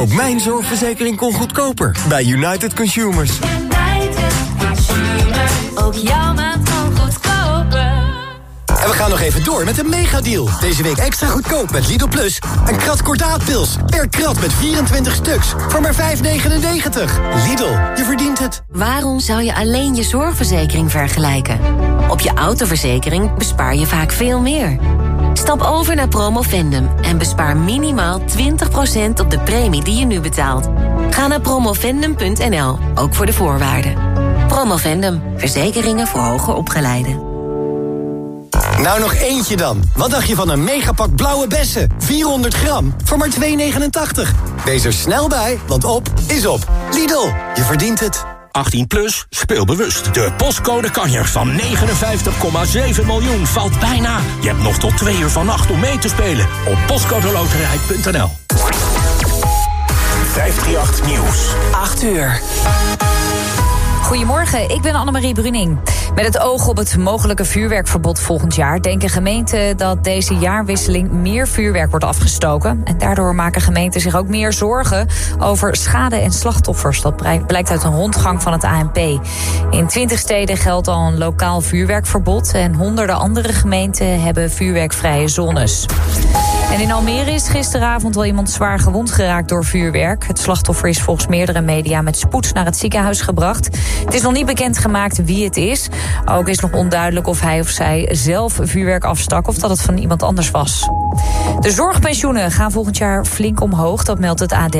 Ook mijn zorgverzekering kon goedkoper bij United Consumers. United Consumers. Ook jouw maand kon goedkoper. En we gaan nog even door met een megadeal. Deze week extra goedkoop met Lidl Plus. Een krat kordaatpils. Per krat met 24 stuks. Voor maar 5,99. Lidl, je verdient het. Waarom zou je alleen je zorgverzekering vergelijken? Op je autoverzekering bespaar je vaak veel meer. Stap over naar Promovendum en bespaar minimaal 20% op de premie die je nu betaalt. Ga naar promovendum.nl, ook voor de voorwaarden. Promovendum, verzekeringen voor hoger opgeleiden. Nou nog eentje dan. Wat dacht je van een megapak blauwe bessen? 400 gram voor maar 2,89. Wees er snel bij, want op is op. Lidl, je verdient het. 18 plus, speel bewust. De postcode kanjer van 59,7 miljoen valt bijna. Je hebt nog tot twee uur vannacht om mee te spelen. Op postcodeloterij.nl 538 Nieuws. 8 uur. Goedemorgen, ik ben Annemarie Bruning. Met het oog op het mogelijke vuurwerkverbod volgend jaar... denken gemeenten dat deze jaarwisseling meer vuurwerk wordt afgestoken. En daardoor maken gemeenten zich ook meer zorgen... over schade en slachtoffers. Dat blijkt uit een rondgang van het ANP. In 20 steden geldt al een lokaal vuurwerkverbod... en honderden andere gemeenten hebben vuurwerkvrije zones. En in Almere is gisteravond wel iemand zwaar gewond geraakt door vuurwerk. Het slachtoffer is volgens meerdere media met spoed naar het ziekenhuis gebracht. Het is nog niet bekendgemaakt wie het is. Ook is nog onduidelijk of hij of zij zelf vuurwerk afstak... of dat het van iemand anders was. De zorgpensioenen gaan volgend jaar flink omhoog, dat meldt het AD.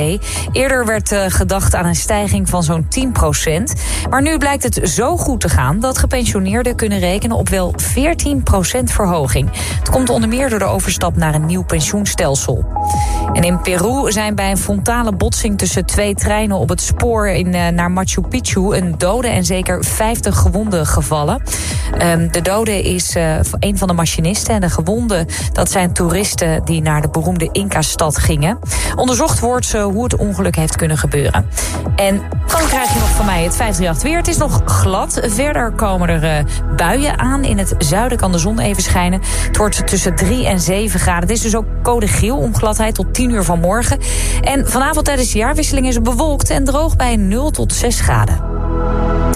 Eerder werd uh, gedacht aan een stijging van zo'n 10 procent. Maar nu blijkt het zo goed te gaan... dat gepensioneerden kunnen rekenen op wel 14 procent verhoging. Het komt onder meer door de overstap naar een nieuw pensioenstelsel. En in Peru zijn bij een frontale botsing tussen twee treinen... op het spoor in, uh, naar Machu Picchu een dode en zeker 50 gewonden gevallen. Um, de dode is uh, een van de machinisten en de gewonden... dat zijn toeristen die naar de beroemde Inca-stad gingen. Onderzocht wordt uh, hoe het ongeluk heeft kunnen gebeuren. En dan krijg je nog van mij het 538 weer. Het is nog glad. Verder komen er uh, buien aan. In het zuiden kan de zon even schijnen. Het wordt tussen 3 en 7 graden. Het is dus ook code geel om gladheid tot 10 uur vanmorgen. En vanavond tijdens de jaarwisseling is het bewolkt en droog bij 0 tot 6 graden.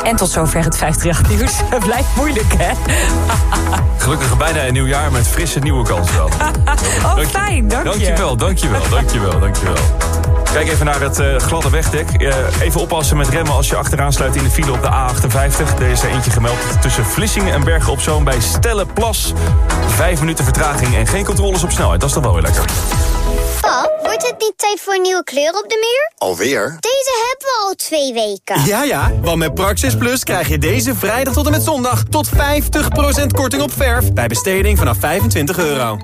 En tot zover het 538 nieuws. Het blijft moeilijk, hè? Gelukkig bijna een nieuw jaar met frisse nieuwe kansen dan. oh, dank fijn, dank je. Dankjewel, dankjewel, dankjewel, dankjewel. Kijk even naar het uh, gladde wegdek. Uh, even oppassen met remmen als je achteraan sluit in de file op de A58. Er is er eentje gemeld tussen Vlissingen en Bergen op Zoom bij Stellenplas. Vijf minuten vertraging en geen controles op snelheid. Dat is toch wel weer lekker. Pap, wordt het niet tijd voor een nieuwe kleur op de muur? Alweer? Deze hebben we al twee weken. Ja, ja, want met Praxis Plus krijg je deze vrijdag tot en met zondag... tot 50% korting op verf bij besteding vanaf 25 euro.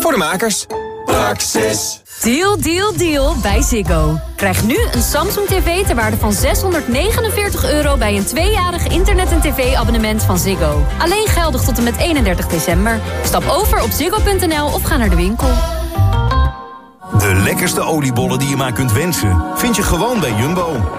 Voor de makers. Praxis. Deal, deal, deal bij Ziggo. Krijg nu een Samsung TV ter waarde van 649 euro... bij een tweejarig internet- en tv-abonnement van Ziggo. Alleen geldig tot en met 31 december. Stap over op ziggo.nl of ga naar de winkel. De lekkerste oliebollen die je maar kunt wensen... vind je gewoon bij Jumbo.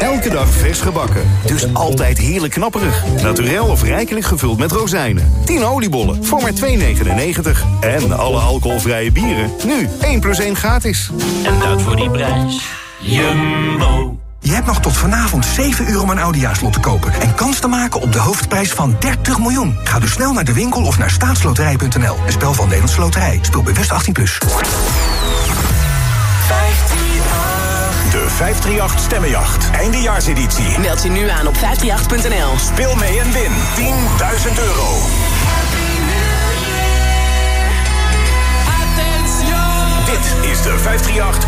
Elke dag vers gebakken, dus altijd heerlijk knapperig. Naturel of rijkelijk gevuld met rozijnen. 10 oliebollen voor maar 2,99. En alle alcoholvrije bieren, nu 1 plus 1 gratis. En dat voor die prijs. Jumbo. Je hebt nog tot vanavond 7 uur om een Audiaslot te kopen... en kans te maken op de hoofdprijs van 30 miljoen. Ga dus snel naar de winkel of naar staatsloterij.nl. Een spel van Nederlandse Loterij. Speel bewust 18+. Plus. De 538 Stemmenjacht. Eindejaarseditie. Meld je nu aan op 538.nl. Speel mee en win 10.000 euro. Dit is de 538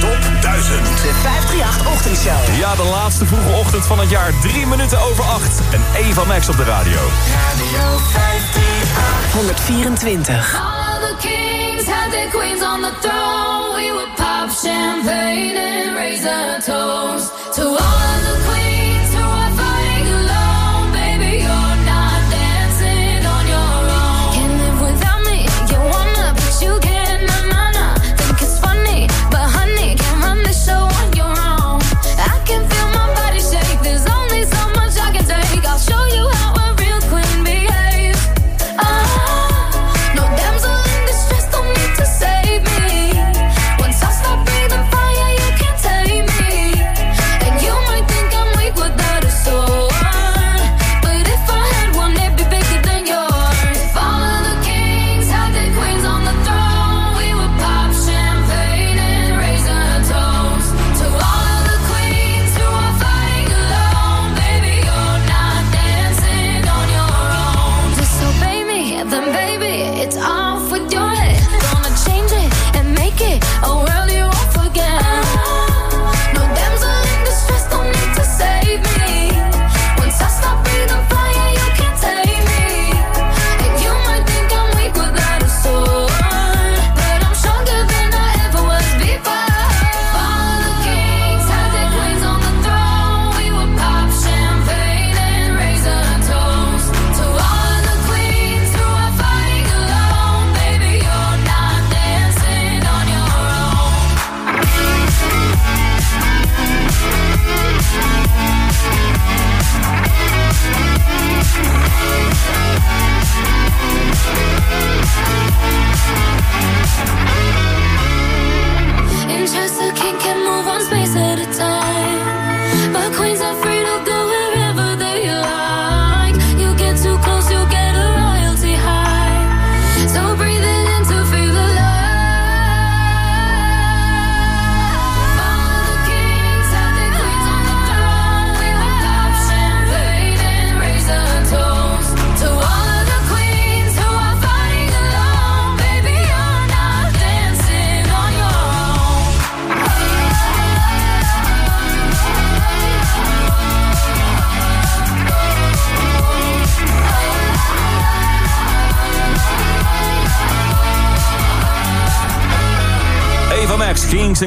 Top 1000. De 538 Ochtendshow. Ja, de laatste vroege ochtend van het jaar. Drie minuten over acht. En Eva Max op de radio. Radio 538. 124. All the kings had their queens on the throne. We pop champagne and a toast to all of the queens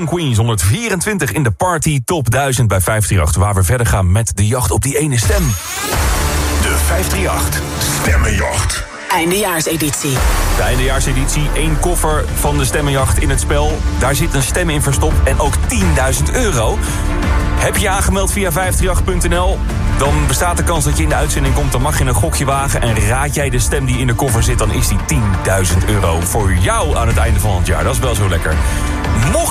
Queens, 124 in de Party Top 1000 bij 538. Waar we verder gaan met de jacht op die ene stem. De 538 Stemmenjacht. Eindejaarseditie. De eindejaarseditie, één koffer van de stemmenjacht in het spel. Daar zit een stem in verstopt en ook 10.000 euro. Heb je je aangemeld via 538.nl? Dan bestaat de kans dat je in de uitzending komt. Dan mag je een gokje wagen. En raad jij de stem die in de koffer zit... dan is die 10.000 euro voor jou aan het einde van het jaar. Dat is wel zo lekker.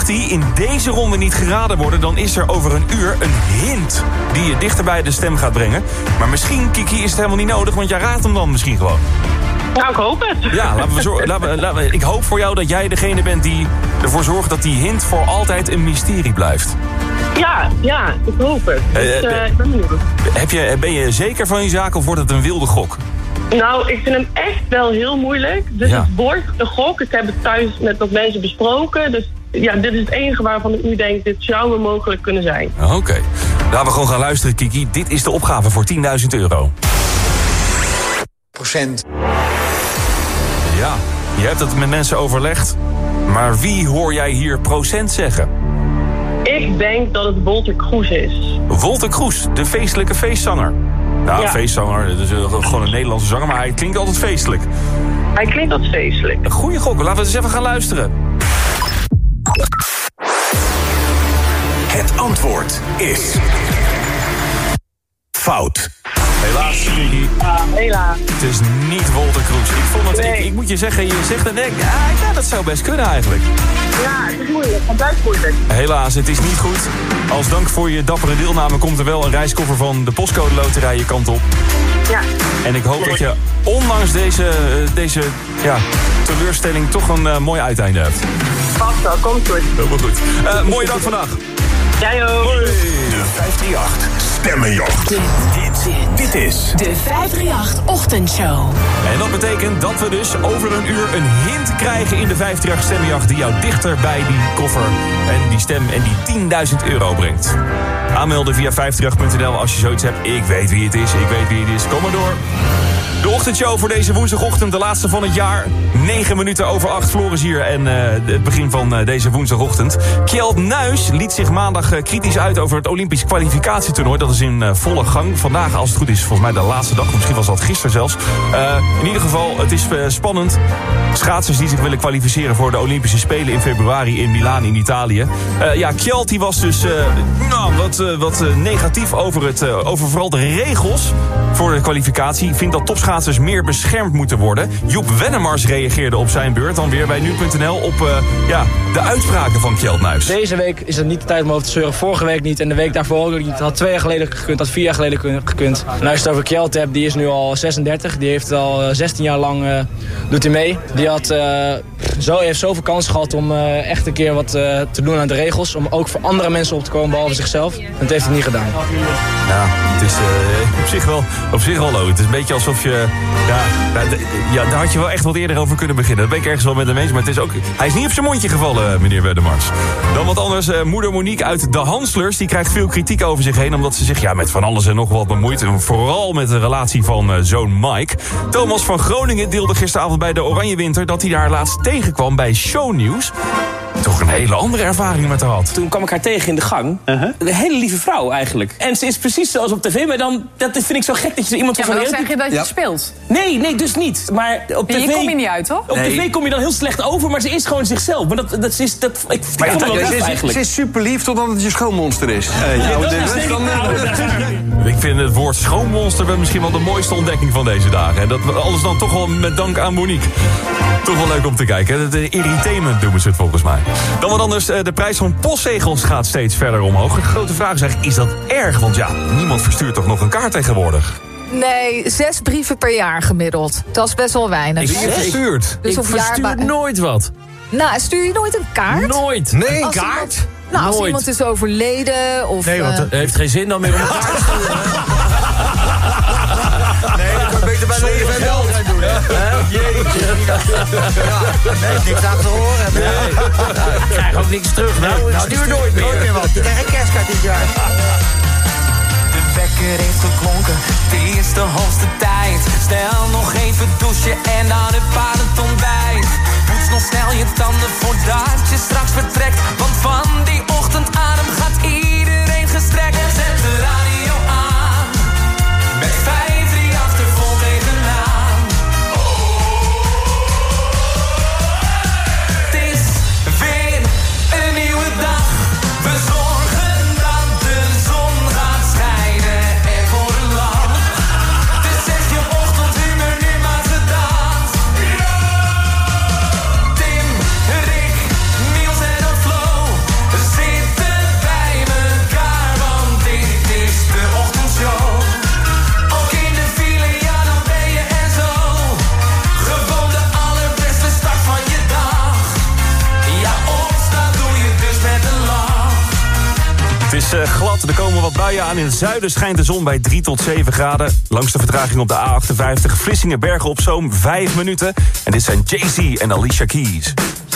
Die in deze ronde niet geraden worden... dan is er over een uur een hint die je dichter bij de stem gaat brengen. Maar misschien, Kiki, is het helemaal niet nodig... want jij raadt hem dan misschien gewoon. Nou, ik hoop het. Ja, laten we zorgen, laten we, laten we- ik hoop voor jou dat jij degene bent die ervoor zorgt... dat die hint voor altijd een mysterie blijft. Ja, ja, ik hoop het. Dus, Eh, eh, eh, ik ben benieuwd. Heb je, ben je zeker van je zaak of wordt het een wilde gok? Nou, ik vind hem echt wel heel moeilijk. Dus Ja. het wordt een gok. Ik heb het thuis met wat mensen besproken. Dus ja, dit is het enige waarvan ik nu denk, dit zou me mogelijk kunnen zijn. Oké. Laten we gewoon gaan luisteren, Kiki. Dit is de opgave voor 10.000 euro. Procent. Ja, je hebt het met mensen overlegd. Maar wie hoor jij hier procent zeggen? Ik denk dat het Wolter Kroes is. Wolter Kroes, de feestelijke feestzanger. Nou, Ja. feestzanger, dat is gewoon een Nederlandse zanger, maar hij klinkt altijd feestelijk. Hij klinkt als feestelijk. Een goede gok, laten we eens even gaan luisteren. Het antwoord is... Fout. Helaas, Kiki. helaas. Het is niet Wolter Kroes. Ik, vond het, ik, ik moet je zeggen, je zegt en denk, ah, ja, dat zou best kunnen eigenlijk. Ja, het is moeilijk. Het blijft moeilijk. Helaas, het is niet goed. Als dank voor je dappere deelname komt er wel een reiskoffer van de postcode loterij je kant op. Ja. En ik hoop dat je ondanks deze, eh, deze ja, teleurstelling toch een eh, mooi uiteinde hebt. Vast wel, komt goed. Helemaal goed. Eh, mooie dag vandaag. Jij ook. De 538 Stemmenjacht. Dit, dit is... De 538 Ochtendshow. En dat betekent dat we dus over een uur een hint krijgen in de 538 stemmenjacht... die jou dichter bij die koffer en die stem en die 10.000 euro brengt. Aanmelden via 538.nl als je zoiets hebt. Ik weet wie het is, ik weet wie het is. Kom maar door. De ochtendshow voor deze woensdagochtend, de laatste van het jaar. 9 minuten over 8, Floris hier en eh, het begin van eh, deze woensdagochtend. Kjeld Nuis liet zich maandag eh, kritisch uit over het Olympisch kwalificatietoernooi. Dat is in volle gang. Vandaag, als het goed is, volgens mij de laatste dag. Misschien was dat gisteren zelfs. In ieder geval, het is spannend. Schaatsers die zich willen kwalificeren voor de Olympische Spelen in februari in Milaan in Italië. Ja, Kjeld die was dus nou, wat, wat negatief over, het, over vooral de regels voor de kwalificatie. Vindt dat meer beschermd moeten worden. Joep Wennemars reageerde op zijn beurt dan weer bij nu.nl op eh, ja, de uitspraken van Kjeld Nuis. Deze week is het niet de tijd om over te zeuren. Vorige week niet en de week daarvoor ook niet. Had twee jaar geleden gekund, had vier jaar geleden kun- gekund. Als je het over Kjeld hebt, die is nu al 36. Die heeft al eh, 16 jaar lang eh, doet hij mee. Die had, eh, zo, heeft zoveel kans gehad om eh, echt een keer wat eh, te doen aan de regels. Om ook voor andere mensen op te komen, behalve zichzelf. En dat heeft hij niet gedaan. Ja, het is eh, op, zich wel, op zich wel leuk. Het is een beetje alsof je... Ja, ja, d- ja, daar had je wel echt wat eerder over kunnen beginnen. Dat ben ik ergens wel met hem eens. Maar het is ook, hij is niet op zijn mondje gevallen, eh, meneer Wedemars. Dan wat anders. eh, moeder Monique uit De Hanslers. Die krijgt veel kritiek over zich heen. Omdat ze zich ja, met van alles en nog wat bemoeit. En vooral met de relatie van eh, zoon Mike. Thomas van Groningen deelde gisteravond bij de Oranje Winter... dat hij daar laatst tegenkwam bij Shownieuws. Toch een hele andere ervaring met haar had. Toen kwam ik haar tegen in de gang. Een hele lieve vrouw eigenlijk. En ze is precies zoals op tv, maar dan, dat vind ik zo gek dat je iemand Ja, van maar dan heel- zeg je dat je Ja. het speelt. Nee, nee, dus niet. Maar op tv... je kom je niet uit, toch? Op Nee. tv kom je dan heel slecht over, maar ze is gewoon zichzelf. Maar dat, dat is... Dat, ik Maar vond het wel ze, leuk is, eigenlijk. ze is super lief totdat het je schoonmonster is. Ik- vind het woord schoonmonster wel misschien wel de mooiste ontdekking van deze dagen. En dat alles dan toch wel met dank aan Monique. Toch wel leuk om te kijken. De irritainment doen ze het volgens mij. Dan wat anders, eh, de prijs van postzegels gaat steeds verder omhoog. De grote vraag is eigenlijk, is dat erg? Want ja, niemand verstuurt toch nog een kaart tegenwoordig? Nee, zes brieven per jaar gemiddeld. Dat is best wel weinig. Ik hè? verstuurd. Dus ik verstuur nooit wat. Nou, stuur je nooit een kaart? Nooit. Nee, Als kaart? iemand- Nou, als iemand is overleden of... Nee, want eh, het heeft geen zin dan meer om elkaar te sturen. Nee, dat kan beter bij leven en welzijn doen, hè? Jeetje. Nee, niks aan te horen. Nee. Ik krijg ook niks terug. Nou, ik Nou, stuur nooit meer. Nooit meer wat. Je krijgt geen kerstkaart dit jaar. Wekker heeft geklonken, het is de hoogste tijd. Snel nog even douchen en dan het paard het ontbijt. Poets nog snel je tanden voordat je straks vertrekt. Want van die ochtendadem gaat iedereen gestrekt. Zet de radio aan, met 538 glad, er komen wat buien aan. In het zuiden schijnt de zon bij 3 tot 7 graden. Langs de vertraging op de A58 Vlissingen Bergen op Zoom 5 minuten. En dit zijn Jay-Z en Alicia Keys.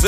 Yes,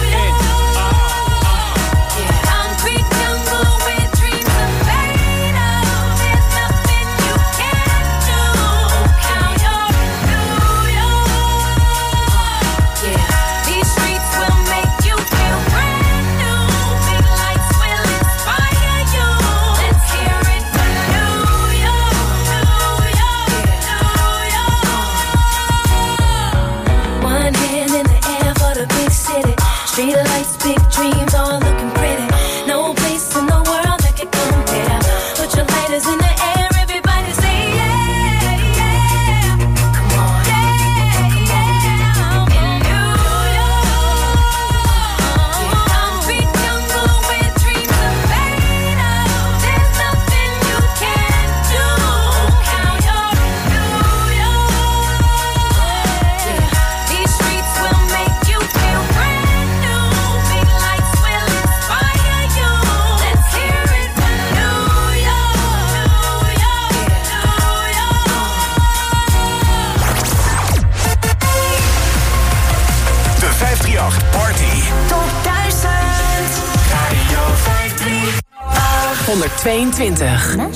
122.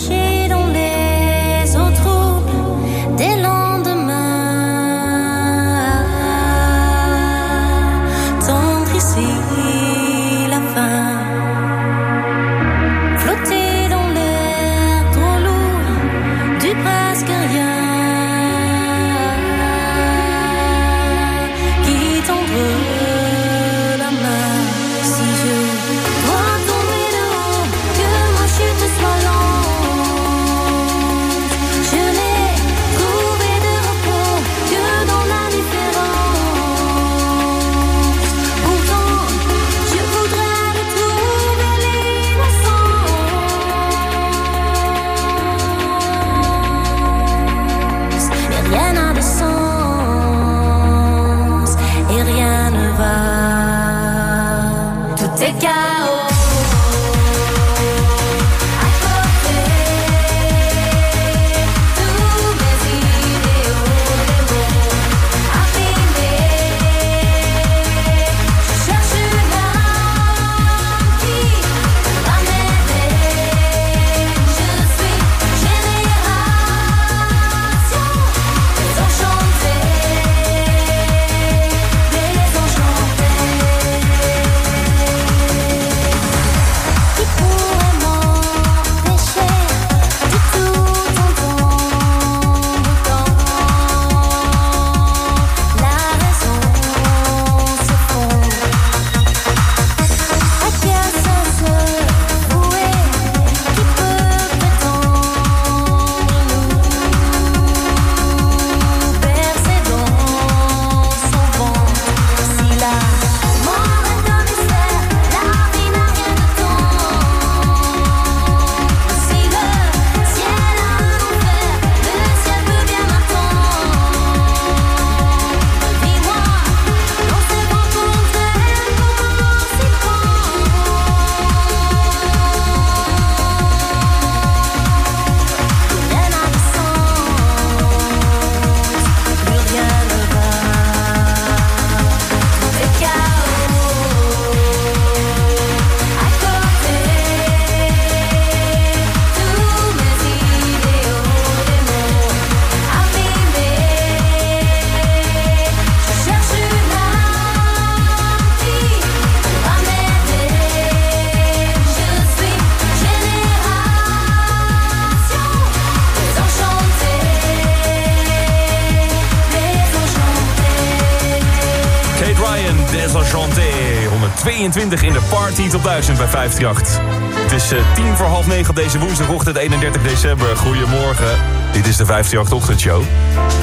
1000 bij 538. Het is eh, tien voor half negen op deze woensdagochtend 31 december. Goedemorgen. Dit is de 538-ochtendshow.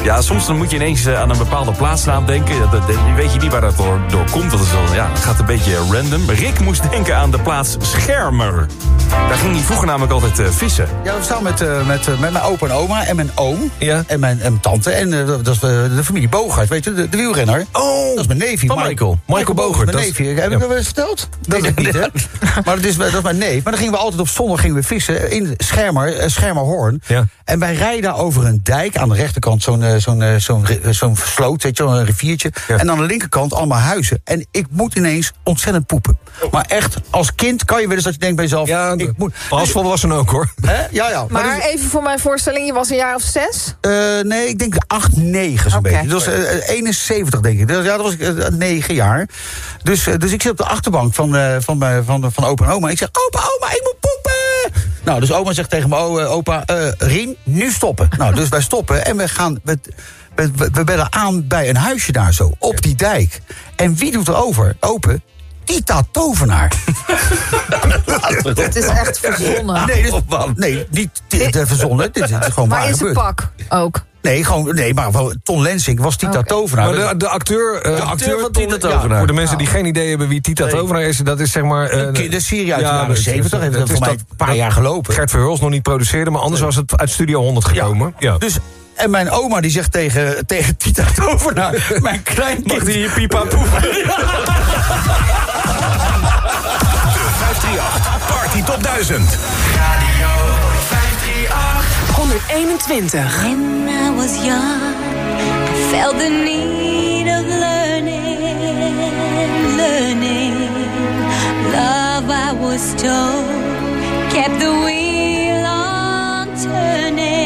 Ja, soms dan moet je ineens eh, aan een bepaalde plaatsnaam denken. Die weet je niet waar dat door, door komt. Dat is wel, ja, gaat een beetje random. Rick moest denken aan de plaats Schermer. Daar ging hij vroeger namelijk altijd eh, vissen. Ja, we staan met, eh, met, eh, met mijn opa en oma en mijn oom. En, mijn, en mijn tante. En dat is de familie Bogart, weet je, de, de wielrenner. Oh, dat is mijn neefje. van Michael. Michael Bogart, Mijn neefje. Heb ik ja. dat wel eens verteld? Dat is niet, hè? Maar dat is, dat is mijn neef. Maar dan gingen we altijd op zondag gingen we vissen in Schermer, Schermerhoorn. En wij rijden over een dijk. Aan de rechterkant zo'n zo'n zo'n sloot, weet je, een riviertje. En aan de linkerkant allemaal huizen. En ik moet ineens ontzettend poepen. Maar echt, als kind kan je wel eens dat je denkt bij jezelf... Ja, ik moet, als volwassene ook, hoor. Hè? Ja, ja. Maar dus- even voor mijn voorstelling, je was een jaar of zes? eh, nee, ik denk 8, 9 zo'n beetje. Dat was eh, 71, denk ik. Dus, ja, dat was eh, 9 jaar. Dus, eh, dus ik zit op de achterbank van, eh, van, mijn- van, van opa en oma. Ik zeg, opa, oma, ik moet poepen! Nou, dus oma zegt tegen me, oh, eh, opa, eh, Rien, nu stoppen. nou, dus wij stoppen en we gaan... We, we, we- we bellen aan bij een huisje daar zo, op die dijk. En wie doet er over, open? Tita Tovenaar. Het is echt verzonnen. Nee, dit, nee niet eh, verzonnen. Dit, is gewoon Maar waar in zijn gebeurd. pak ook. Nee, gewoon, nee, maar Ton Lensing was Tita Tovenaar. Maar de, de acteur, eh, De acteur van Tita Tovenaar. Ja, voor de mensen die geen idee hebben wie Tita Nee. Tovenaar is, dat is zeg maar... eh, Een kinderserie uit de jaren het is- 70, heeft het dat is voor mij dat- een paar jaar gelopen. Gert Verhulst nog niet produceerde, maar anders was het uit Studio 100 gekomen. Ja. Dus, en mijn oma die zegt tegen, tegen Tita Tovenaar... mijn kleinkind... Mag die je pipa poepen? 538. Party Top 1000. Radio 538. 121. When I was young, I felt the need of learning, learning. Love I was told kept the wheel on turning.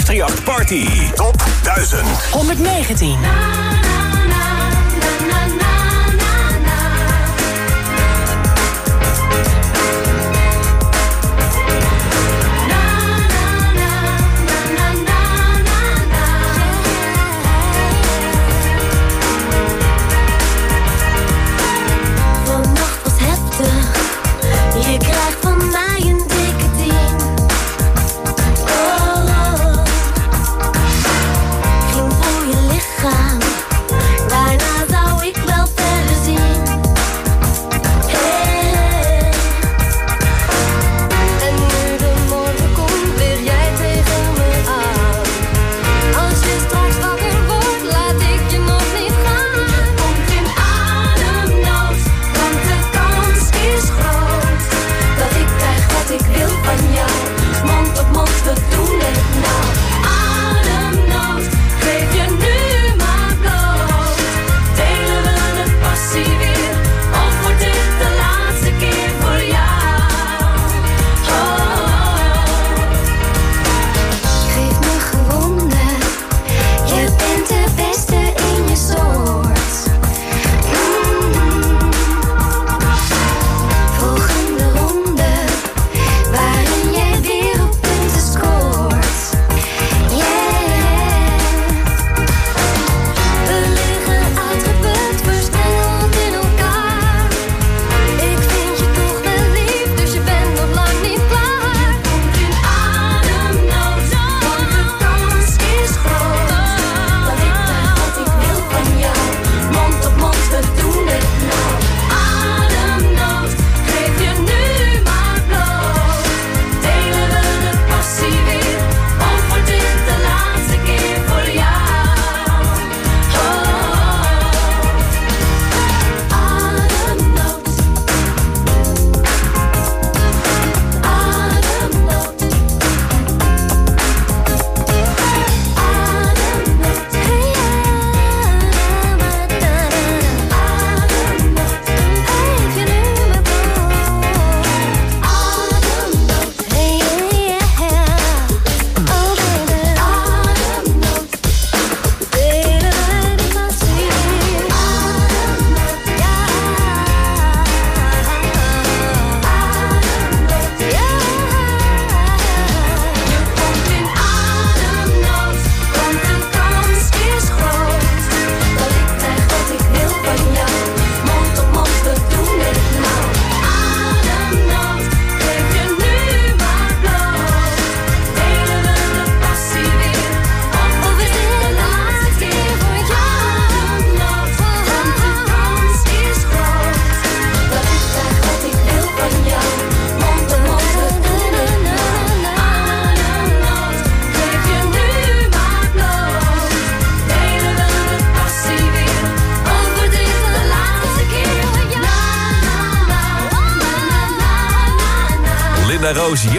538 Party Top 1000. 119.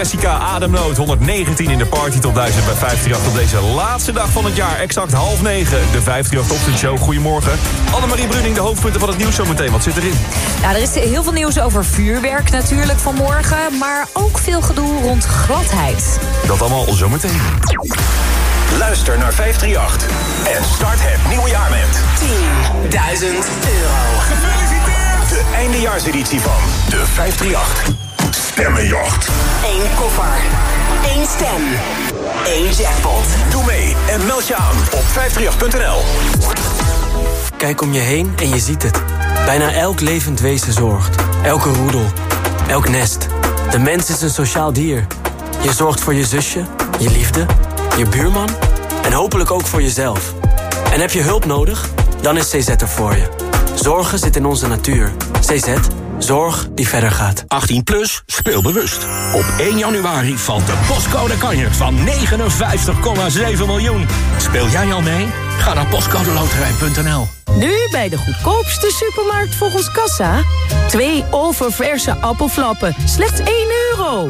Jessica Ademnoot, 119 in de Party Top 1000 bij 538 op deze laatste dag van het jaar. Exact half negen, de 538 Ochtendshow. Goedemorgen. Annemarie Bruning, de hoofdpunten van het nieuws zometeen. Wat zit erin? Nou, er is heel veel nieuws over vuurwerk natuurlijk vanmorgen. Maar ook veel gedoe rond gladheid. Dat allemaal zometeen. Luister naar 538 en start het nieuwe jaar met 10.000 euro. Gefeliciteerd! De eindejaarseditie van de 538 Stemmenjacht. Eén koffer. Eén stem. Eén jackpot. Doe mee en meld je aan op 538.nl. Kijk om je heen en je ziet het. Bijna elk levend wezen zorgt. Elke roedel. Elk nest. De mens is een sociaal dier. Je zorgt voor je zusje, je liefde, je buurman en hopelijk ook voor jezelf. En heb je hulp nodig? Dan is CZ er voor je. Zorgen zit in onze natuur. CZ, zorg die verder gaat. 18 plus, speel bewust. Op 1 januari valt de postcode kanjer van 59,7 miljoen. Speel jij al mee? Ga naar postcodeloterij.nl. Nu bij de goedkoopste supermarkt volgens Kassa. Twee oververse appelflappen, slechts 1 euro.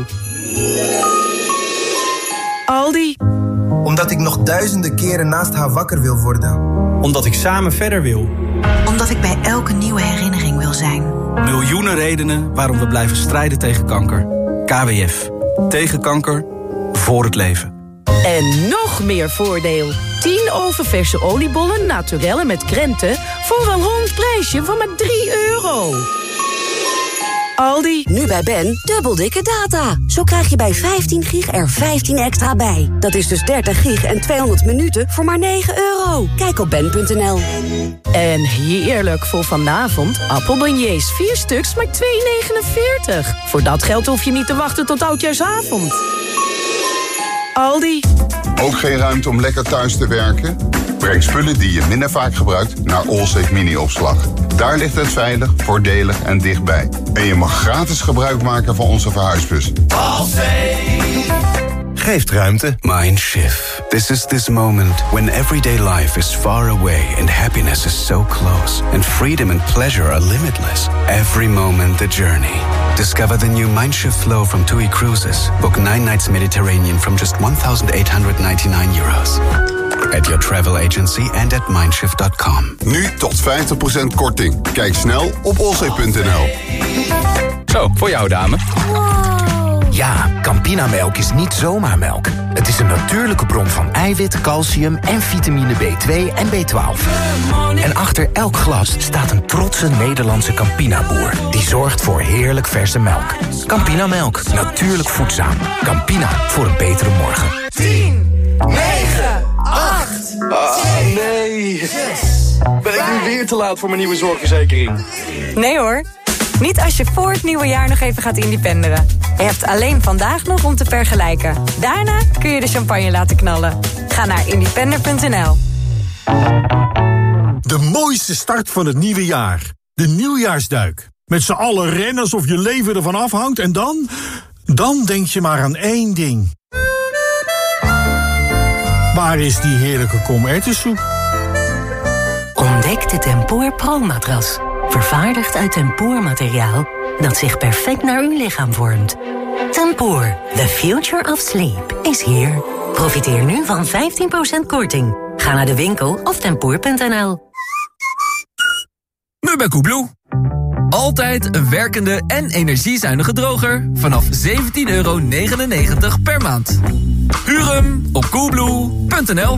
Aldi. Omdat ik nog duizenden keren naast haar wakker wil worden. Omdat ik samen verder wil. Omdat ik bij elke nieuwe herinnering wil zijn. Miljoenen redenen waarom we blijven strijden tegen kanker. KWF. Tegen kanker. Voor het leven. En nog meer voordeel. 10 oververse oliebollen naturellen met krenten... voor een rond prijsje van maar 3 euro. Aldi. Nu bij Ben, dubbel dikke data. Zo krijg je bij 15 gig er 15 extra bij. Dat is dus 30 gig en 200 minuten voor maar 9 euro. Kijk op ben.nl. En heerlijk voor vanavond. Appelbeignets, 4 stuks, maar 2,49. Voor dat geld hoef je niet te wachten tot oudjaarsavond. Aldi. Ook geen ruimte om lekker thuis te werken? Breng spullen die je minder vaak gebruikt naar Allsafe Mini-opslag. Daar ligt het veilig, voordelig en dichtbij. En je mag gratis gebruik maken van onze verhuisbus. Geeft ruimte. Mindshift. This is this moment when everyday life is far away and happiness is so close. And freedom and pleasure are limitless. Every moment the journey. Discover the new Mindshift flow from TUI Cruises. Book nine nights Mediterranean from just 1,899 euros. At your travel agency and at mindshift.com. Nu tot 50% korting. Kijk snel op olzee.nl. Zo, voor jou dame. Ja, Campinamelk is niet zomaar melk. Het is een natuurlijke bron van eiwit, calcium en vitamine B2 en B12. En achter elk glas staat een trotse Nederlandse Campina-boer... die zorgt voor heerlijk verse melk. Campinamelk, natuurlijk voedzaam. Campina, voor een betere morgen. 10, 9, 8, nee. Ben ik nu weer te laat voor mijn nieuwe zorgverzekering? Nee hoor. Niet als je voor het nieuwe jaar nog even gaat independeren. Je hebt alleen vandaag nog om te vergelijken. Daarna kun je de champagne laten knallen. Ga naar independer.nl. De mooiste start van het nieuwe jaar. De nieuwjaarsduik. Met z'n allen rennen alsof je leven ervan afhangt en dan... Dan denk je maar aan één ding. Waar is die heerlijke komertensoep? Ontdek de Tempoor Pro-matras. Vervaardigd uit tempoormateriaal dat zich perfect naar uw lichaam vormt. Tempoor, the future of sleep, is here. Profiteer nu van 15% korting. Ga naar de winkel of tempoor.nl. Nu bij. Altijd een werkende en energiezuinige droger vanaf 17,99 euro per maand. Huur hem op koebloe.nl.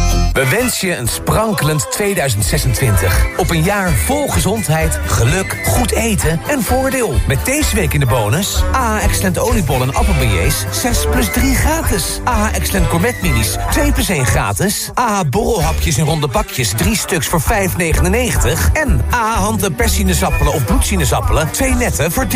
We wensen je een sprankelend 2026. Op een jaar vol gezondheid, geluk, goed eten en voordeel. Met deze week in de bonus... AH Excellent oliebollen en appelbeignets 6 plus 3 gratis. AH Excellent gourmet minis 2 plus 1 gratis. AH borrelhapjes in ronde bakjes 3 stuks voor 5,99. En AH handen persinezappelen of bloedsinezappelen 2 netten voor 3,99.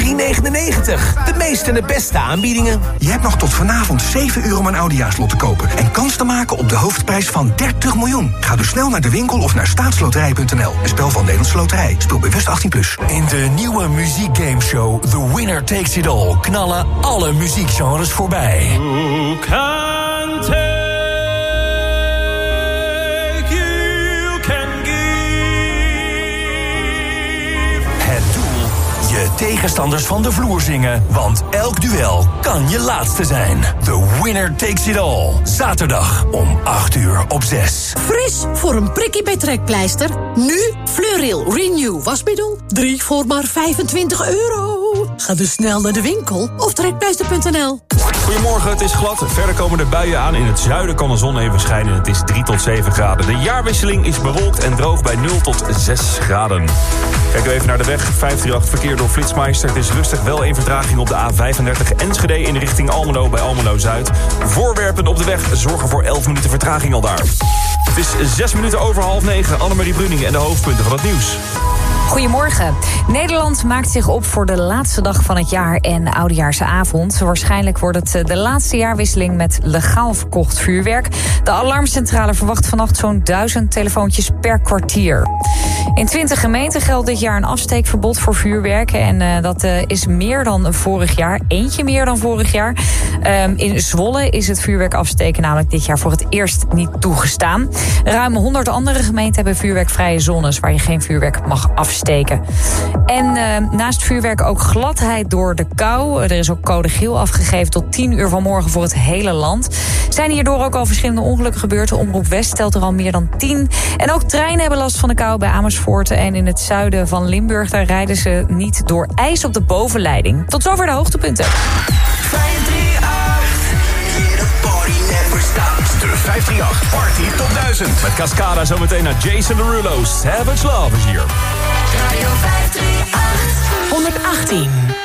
De meeste en de beste aanbiedingen. Je hebt nog tot vanavond 7 uur om een Audiaslot te kopen... en kans te maken op de hoofdprijs van 30 miljoen. Ga dus snel naar de winkel of naar staatsloterij.nl. Een spel van Nederlandse Loterij. Speel bewust 18+. Plus. In de nieuwe muziekgameshow The Winner Takes It All... knallen alle muziekgenres voorbij. Tegenstanders van de vloer zingen. Want elk duel kan je laatste zijn. The Winner Takes It All. Zaterdag om 8 uur op 6. Fris voor een prikkie bij trekpleister. Nu Fleuril Renew wasmiddel. 3 voor maar 25 euro. Ga dus snel naar de winkel of trekpleister.nl. Goedemorgen, het is glad. Verder komen er buien aan. In het zuiden kan de zon even schijnen. Het is 3 tot 7 graden. De jaarwisseling is bewolkt en droog bij 0 tot 6 graden. Kijken we even naar de weg. 538 verkeer door Flitsmeister. Het is rustig wel in vertraging op de A35 Enschede in richting Almelo bij Almelo Zuid. Voorwerpen op de weg zorgen voor 11 minuten vertraging al daar. Het is 6 minuten over half 9. Annemarie Bruning en de hoofdpunten van het nieuws. Goedemorgen. Nederland maakt zich op voor de laatste dag van het jaar en oudejaarsavond. Waarschijnlijk wordt het eh, de laatste jaarwisseling met legaal verkocht vuurwerk. De alarmcentrale verwacht vannacht zo'n duizend telefoontjes per kwartier. In 20 gemeenten geldt dit jaar een afsteekverbod voor vuurwerk. En uh, dat uh, is meer dan vorig jaar. Eentje meer dan vorig jaar. Um, in Zwolle is het vuurwerk afsteken namelijk dit jaar voor het eerst niet toegestaan. Ruim 100 andere gemeenten hebben vuurwerkvrije zones waar je geen vuurwerk mag afsteken Steken. En uh, naast vuurwerk ook gladheid door de kou. Er is ook code geel afgegeven tot 10 uur vanmorgen voor het hele land. Zijn hierdoor ook al verschillende ongelukken gebeurd. De Omroep West stelt er al meer dan 10. En ook treinen hebben last van de kou bij Amersfoort en in het zuiden van Limburg. Daar rijden ze niet door ijs op de bovenleiding. Tot zover de hoogtepunten. 538 Party Top 1000. Met Cascada zometeen naar Jason Derulo's Savage Love is hier. Radio 538. 118.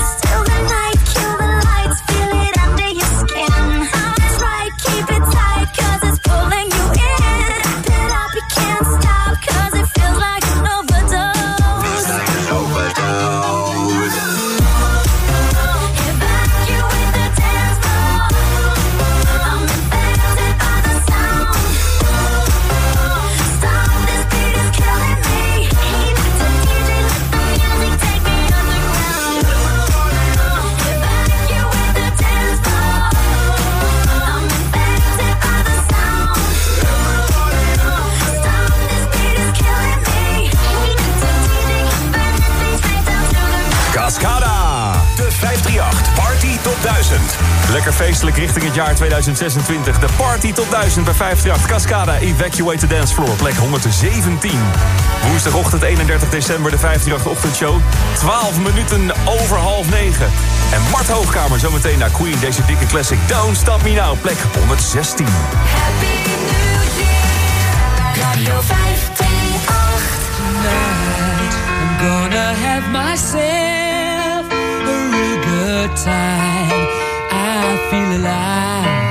Lekker feestelijk richting het jaar 2026. De party tot 1000 bij 58 Cascada Evacuate the Dance Floor, plek 117. Woensdagochtend 31 december de 58 ochtendshow. 12 minuten over half 9. En Mart Hoogkamer zometeen naar Queen, deze dikke classic Down Stop Me Now, plek 116. Happy New Year, Radio 538. I'm gonna have myself a good time. Feel alive.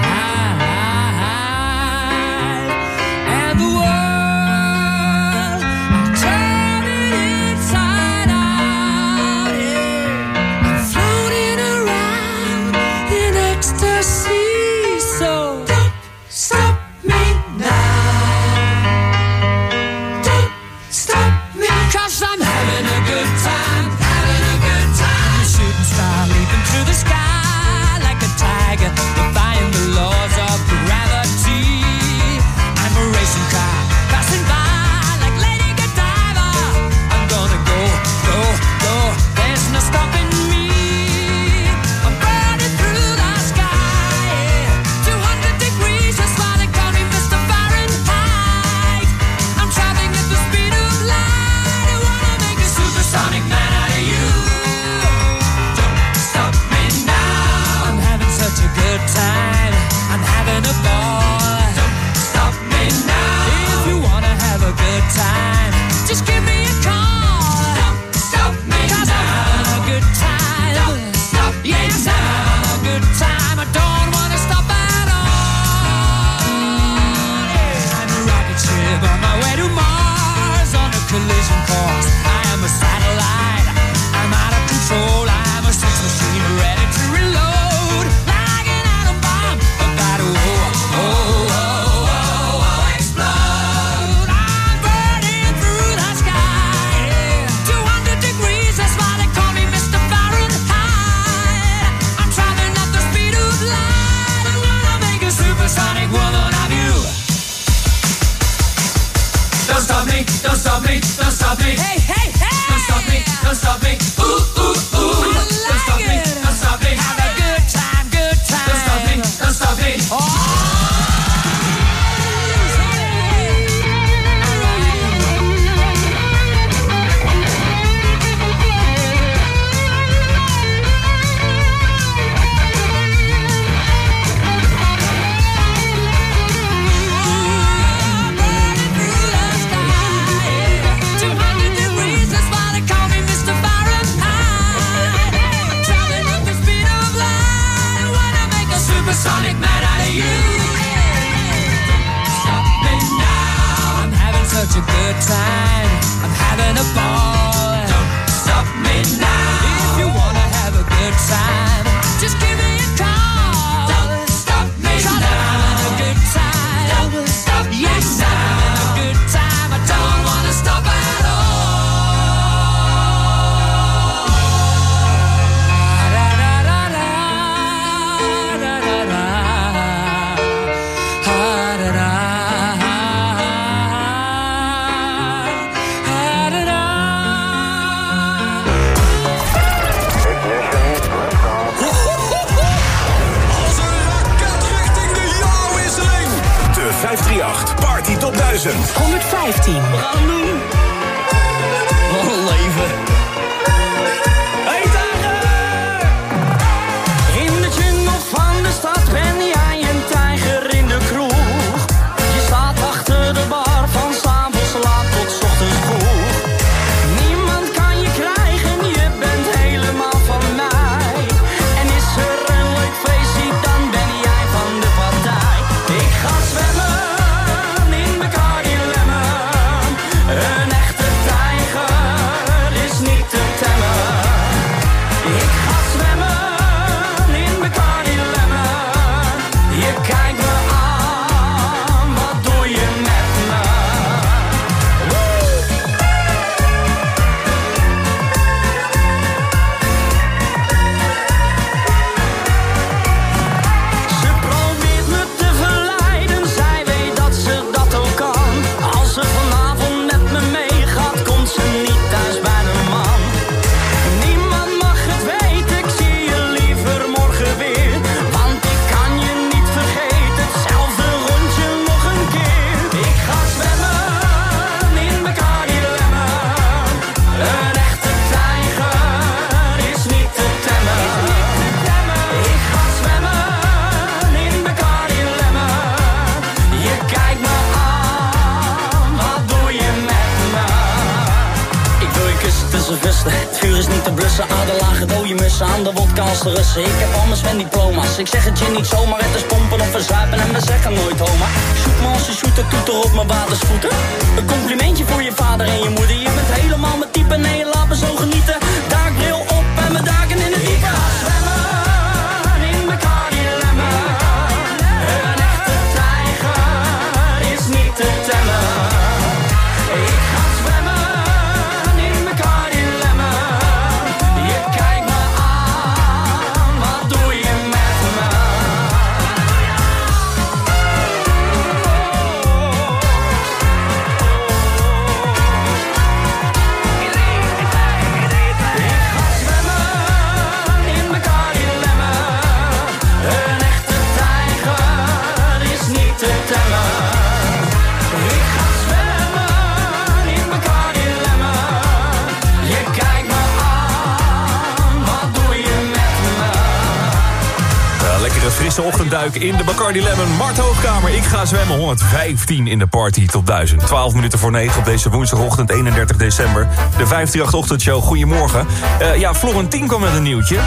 Frisse ochtendduik in de Bacardi Lemon. Mart Hoogkamer, ik ga zwemmen. 115 in de party tot 1000. 12 minuten voor 9 op deze woensdagochtend 31 december. De 538-ochtendshow. Goedemorgen. Eh, ja, Florentien kwam met een nieuwtje.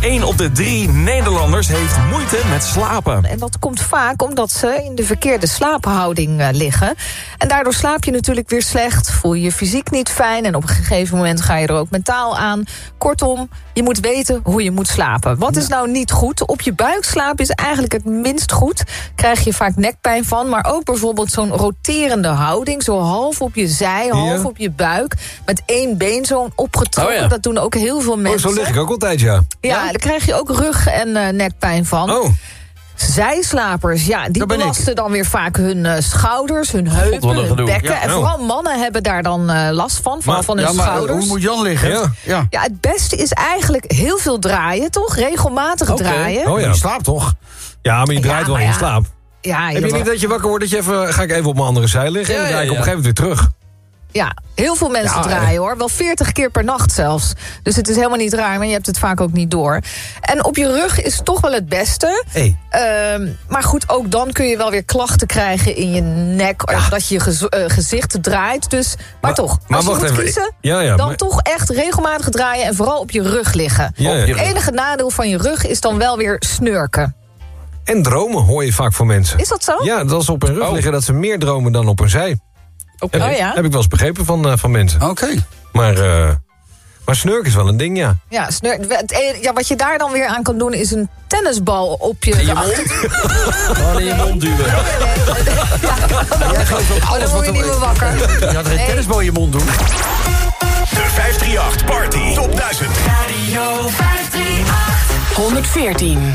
Eén op de drie Nederlanders heeft moeite met slapen. En dat komt vaak omdat ze in de verkeerde slaaphouding eh, liggen. En daardoor slaap je natuurlijk weer slecht, voel je je fysiek niet fijn... en op een gegeven moment ga je er ook mentaal aan. Kortom, je moet weten hoe je moet slapen. Wat is nou niet goed? Op je buik slapen is eigenlijk het minst goed. Krijg je vaak nekpijn van, maar ook bijvoorbeeld zo'n roterende houding... zo half op je zij, half Ja. op je buik... met één been zo opgetrokken. Oh ja. Dat doen ook heel veel Oh, mensen. zo lig ik ook altijd, ja. Ja, daar krijg je ook rug- en eh, nekpijn van. Oh. Zijslapers, ja, die belasten dan weer vaak hun eh, schouders, hun heupen, hun gedoe. bekken. Ja, en vooral mannen hebben daar dan eh, last van, vooral van hun ja, maar, eh, schouders. hoe moet Jan liggen? Ja. ja. Ja, het beste is eigenlijk heel veel draaien, toch? Regelmatig draaien. Oh ja. Je slaapt toch? Ja, maar je draait Ja, wel in je ja. slaap. Ja, Heb je je- niet dat je wakker wordt dat je even... Ga ik even op mijn andere zij liggen? Ja, en dan draai ik ja, op een gegeven moment weer terug. Ja, heel veel mensen Ja, draaien hoor. Wel 40 keer per nacht zelfs. Dus het is helemaal niet raar, maar je hebt het vaak ook niet door. En op je rug is toch wel het beste. Hey. Ehm, maar goed, ook dan kun je wel weer klachten krijgen in je nek. Of dat je je gez- eh, gezicht draait. Dus, maar, Maar- toch, maar als je wacht moet even. kiezen... Ja, ja, dan maar- toch echt regelmatig draaien en vooral op je rug liggen. Ja, ja. Het enige nadeel van je rug is dan wel weer snurken. En dromen hoor je vaak van mensen. Is dat zo? Ja, dat als ze op hun rug Oh. liggen dat ze meer dromen dan op hun zij. Heb, Oh ik- ja? heb ik wel eens begrepen van, eh, van mensen. Oké. Maar, eh, maar snurk is wel een ding, ja. Ja, snur, het e- ja, wat je daar dan weer aan kan doen is een tennisbal op je, je achter- Gewoon in je mond duwen. Jij gelooft op alles wat nieuwe wakker. Je had er een Nee. tennisbal in je mond doen. De 538 Party Top 1000. Radio 538. 114.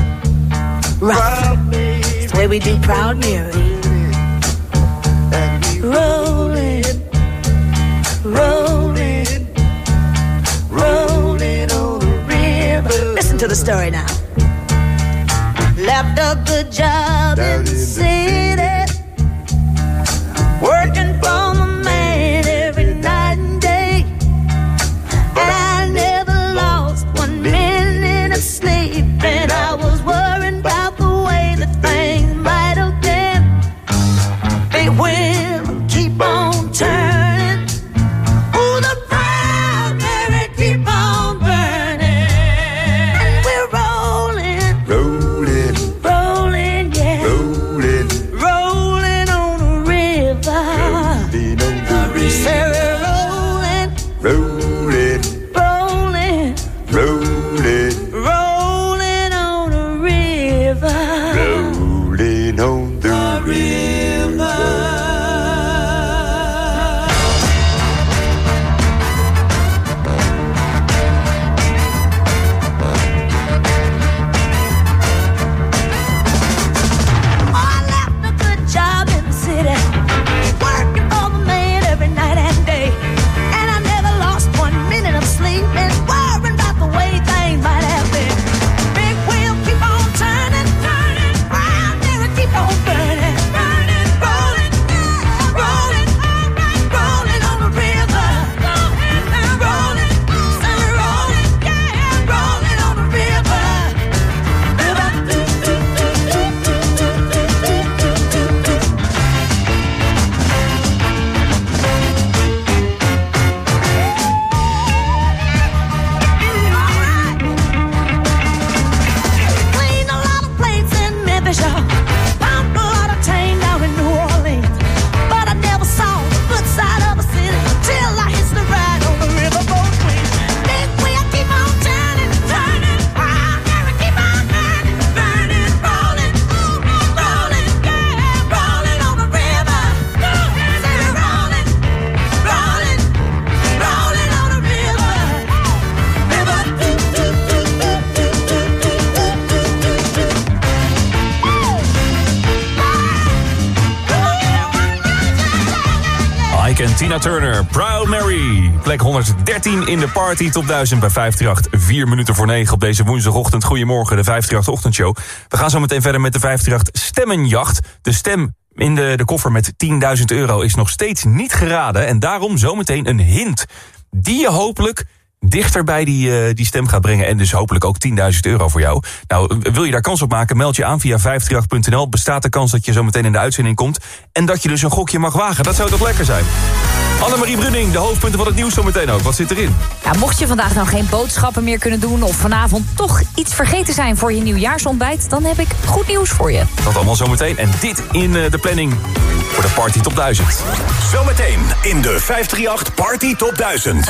rough. It's the way we do Proud Mary. Rolling, rolling, rolling on the river. Listen to the story now. Left a good job in the city, 113 in de Party Top 1000 bij 538. 4 minuten voor 9 op deze woensdagochtend. Goedemorgen, de 538 Ochtendshow. We gaan zo meteen verder met de 538 Stemmenjacht. De stem in de, de koffer met 10.000 euro is nog steeds niet geraden. En daarom zometeen een hint die je hopelijk dichter bij die, eh, die stem gaat brengen. En dus hopelijk ook 10.000 euro voor jou. Nou, wil je daar kans op maken, meld je aan via 538.nl. Bestaat de kans dat je zo meteen in de uitzending komt. En dat je dus een gokje mag wagen. Dat zou toch lekker zijn? Annemarie Brunning, de hoofdpunten van het nieuws zo meteen ook. Wat zit erin? Ja, mocht je vandaag nou geen boodschappen meer kunnen doen... of vanavond toch iets vergeten zijn voor je nieuwjaarsontbijt... dan heb ik goed nieuws voor je. Dat allemaal zometeen. En dit in eh, de planning voor de Party Top 1000. Zometeen in de 538 Party Top 1000.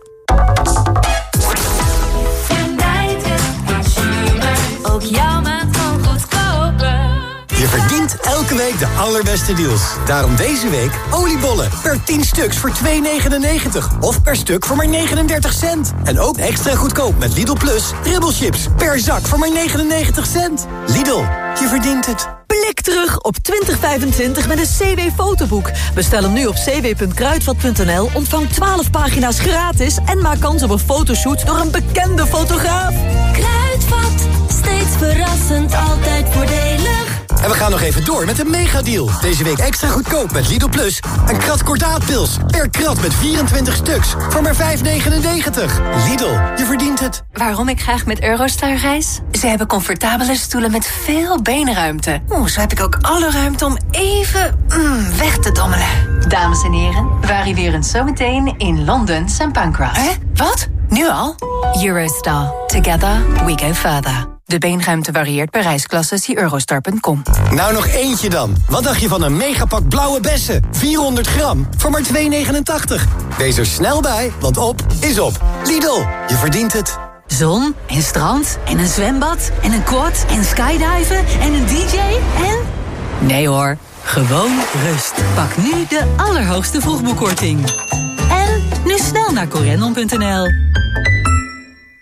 Elke week de allerbeste deals. Daarom deze week oliebollen per 10 stuks voor 2,99. Of per stuk voor maar 39 cent. En ook extra goedkoop met Lidl Plus chips per zak voor maar 99 cent. Lidl, je verdient het. Blik terug op 2025 met een CW-fotoboek. Bestel hem nu op cw.kruidvat.nl, ontvang 12 pagina's gratis... en maak kans op een fotoshoot door een bekende fotograaf. Kruidvat, steeds verrassend, altijd voordelig. En we gaan nog even door met een megadeal. Deze week extra goedkoop met Lidl Plus. Een krat kordaatpils. Per krat met 24 stuks. Voor maar 5,99. Lidl, je verdient het. Waarom ik graag met Eurostar reis? Ze hebben comfortabele stoelen met veel beenruimte. Oeh, zo heb ik ook alle ruimte om even mm, weg te dommelen. Dames en heren, we arriveren zometeen in Londen St. Pancras. Hè? Wat? Nu al? Eurostar. Together we go further. De beenruimte varieert per reisklasse. Zie eurostar.com. Nou nog eentje dan. Wat dacht je van een megapak blauwe bessen? 400 gram voor maar 2,89. Wees er snel bij, want op is op. Lidl, je verdient het. Zon en strand en een zwembad en een quad en skydiven en een dj en... Nee hoor, gewoon rust. Pak nu de allerhoogste vroegboekkorting. En nu snel naar corendon.nl.